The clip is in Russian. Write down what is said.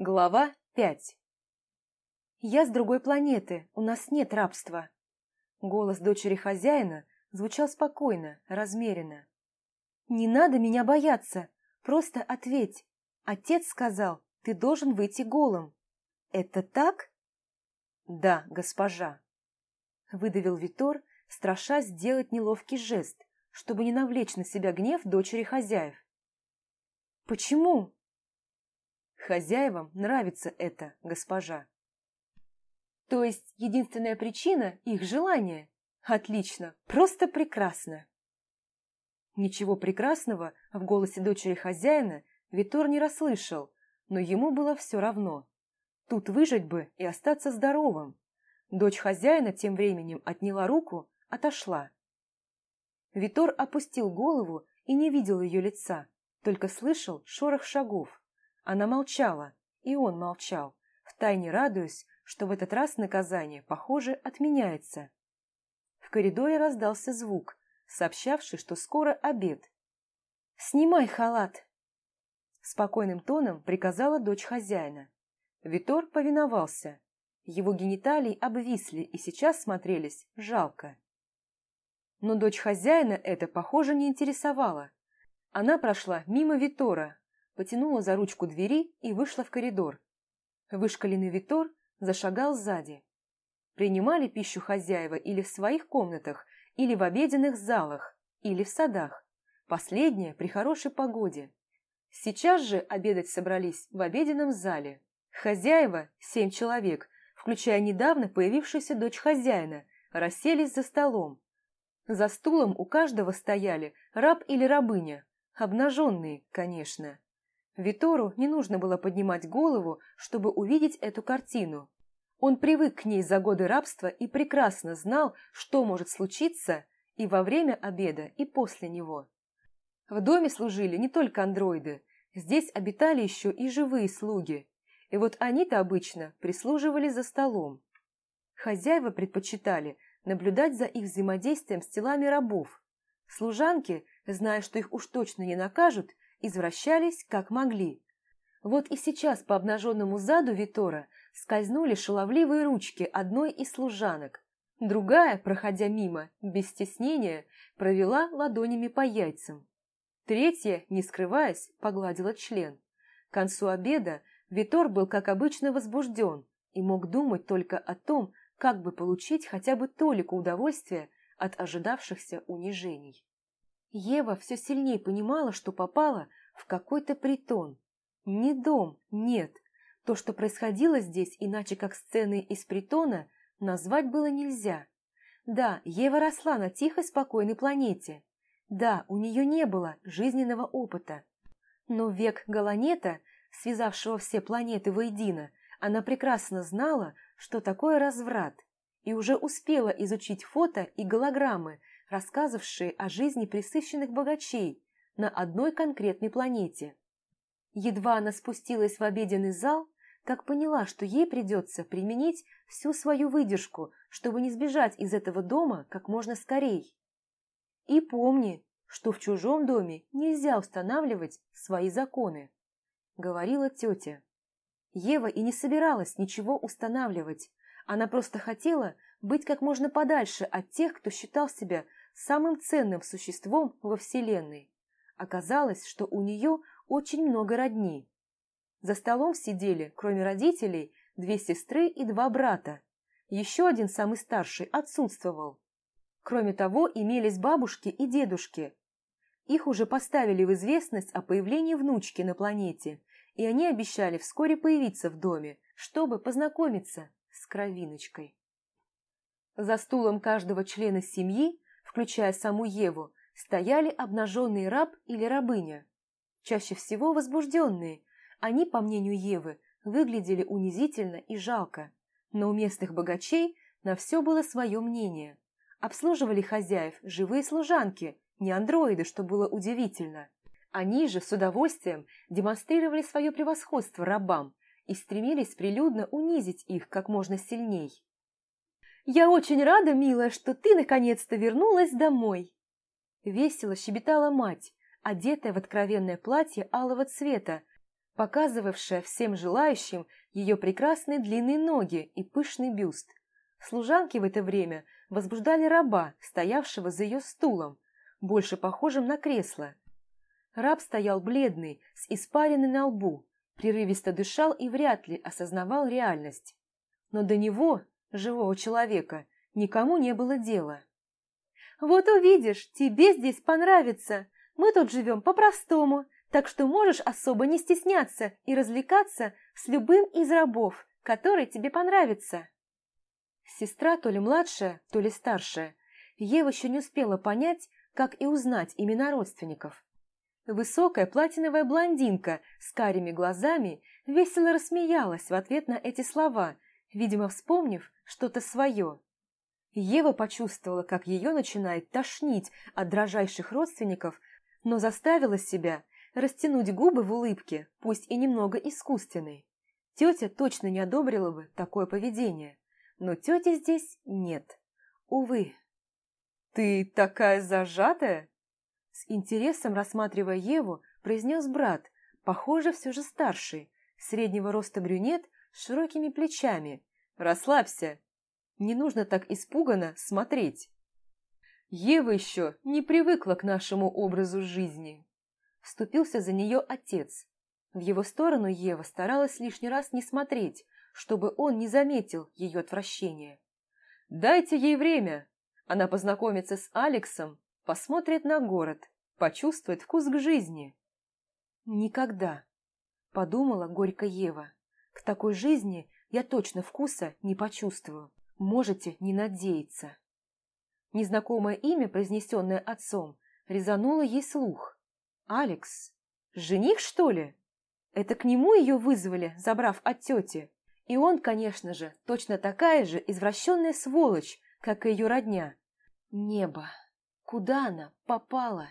Глава 5 «Я с другой планеты, у нас нет рабства». Голос дочери хозяина звучал спокойно, размеренно. «Не надо меня бояться, просто ответь. Отец сказал, ты должен выйти голым. Это так?» «Да, госпожа», — выдавил Витор, страшась сделать неловкий жест, чтобы не навлечь на себя гнев дочери хозяев. «Почему?» Хозяевам нравится это, госпожа. То есть единственная причина – их желание? Отлично, просто прекрасно. Ничего прекрасного в голосе дочери хозяина Витор не расслышал, но ему было все равно. Тут выжить бы и остаться здоровым. Дочь хозяина тем временем отняла руку, отошла. Витор опустил голову и не видел ее лица, только слышал шорох шагов. Она молчала, и он молчал, втайне радуясь, что в этот раз наказание, похоже, отменяется. В коридоре раздался звук, сообщавший, что скоро обед. «Снимай халат!» Спокойным тоном приказала дочь хозяина. Витор повиновался. Его гениталии обвисли и сейчас смотрелись жалко. Но дочь хозяина это, похоже, не интересовала. Она прошла мимо Витора, потянула за ручку двери и вышла в коридор. Вышкаленный Витор зашагал сзади. Принимали пищу хозяева или в своих комнатах, или в обеденных залах, или в садах. Последнее при хорошей погоде. Сейчас же обедать собрались в обеденном зале. Хозяева, семь человек, включая недавно появившуюся дочь хозяина, расселись за столом. За стулом у каждого стояли раб или рабыня, обнаженные, конечно. Витору не нужно было поднимать голову, чтобы увидеть эту картину. Он привык к ней за годы рабства и прекрасно знал, что может случиться и во время обеда, и после него. В доме служили не только андроиды, здесь обитали еще и живые слуги, и вот они-то обычно прислуживали за столом. Хозяева предпочитали наблюдать за их взаимодействием с телами рабов. Служанки, зная, что их уж точно не накажут, извращались как могли. Вот и сейчас по обнаженному заду Витора скользнули шаловливые ручки одной из служанок. Другая, проходя мимо, без стеснения, провела ладонями по яйцам. Третья, не скрываясь, погладила член. К концу обеда Витор был, как обычно, возбужден и мог думать только о том, как бы получить хотя бы толику удовольствия от ожидавшихся унижений. Ева все сильнее понимала, что попала в какой-то притон. Не дом, нет. То, что происходило здесь, иначе как сцены из притона, назвать было нельзя. Да, Ева росла на тихой, спокойной планете. Да, у нее не было жизненного опыта. Но век Галанета, связавшего все планеты воедино, она прекрасно знала, что такое разврат, и уже успела изучить фото и голограммы, рассказывавшие о жизни присыщенных богачей на одной конкретной планете. Едва она спустилась в обеденный зал, как поняла, что ей придется применить всю свою выдержку, чтобы не сбежать из этого дома как можно скорей. И помни, что в чужом доме нельзя устанавливать свои законы, говорила тетя. Ева и не собиралась ничего устанавливать, она просто хотела быть как можно подальше от тех, кто считал себя самым ценным существом во Вселенной. Оказалось, что у нее очень много родни. За столом сидели, кроме родителей, две сестры и два брата. Еще один, самый старший, отсутствовал. Кроме того, имелись бабушки и дедушки. Их уже поставили в известность о появлении внучки на планете, и они обещали вскоре появиться в доме, чтобы познакомиться с кровиночкой. За стулом каждого члена семьи включая саму Еву, стояли обнаженный раб или рабыня. Чаще всего возбужденные, они, по мнению Евы, выглядели унизительно и жалко. Но у местных богачей на все было свое мнение. Обслуживали хозяев живые служанки, не андроиды, что было удивительно. Они же с удовольствием демонстрировали свое превосходство рабам и стремились прилюдно унизить их как можно сильней. «Я очень рада, милая, что ты наконец-то вернулась домой!» Весело щебетала мать, одетая в откровенное платье алого цвета, показывавшая всем желающим ее прекрасные длинные ноги и пышный бюст. Служанки в это время возбуждали раба, стоявшего за ее стулом, больше похожим на кресло. Раб стоял бледный, с испаренной на лбу, прерывисто дышал и вряд ли осознавал реальность. Но до него, живого человека, никому не было дела. «Вот увидишь, тебе здесь понравится. Мы тут живем по-простому, так что можешь особо не стесняться и развлекаться с любым из рабов, который тебе понравится». Сестра то ли младшая, то ли старшая, Ева еще не успела понять, как и узнать имена родственников. Высокая платиновая блондинка с карими глазами весело рассмеялась в ответ на эти слова, видимо, вспомнив что-то свое. Ева почувствовала, как ее начинает тошнить от дрожайших родственников, но заставила себя растянуть губы в улыбке, пусть и немного искусственной. Тетя точно не одобрила бы такое поведение, но тети здесь нет. Увы. «Ты такая зажатая?» С интересом рассматривая Еву, произнес брат, похоже, все же старший, среднего роста брюнет широкими плечами. «Расслабься, не нужно так испуганно смотреть. Ева еще не привыкла к нашему образу жизни. Вступился за нее отец. В его сторону Ева старалась лишний раз не смотреть, чтобы он не заметил ее отвращения. «Дайте ей время. Она познакомится с Алексом, посмотрит на город, почувствует вкус к жизни». «Никогда», — подумала горько Ева. «К такой жизни я точно вкуса не почувствую». Можете не надеяться. Незнакомое имя, произнесенное отцом, резануло ей слух. «Алекс? Жених, что ли? Это к нему ее вызвали, забрав от тети? И он, конечно же, точно такая же извращенная сволочь, как и ее родня. Небо! Куда она попала?»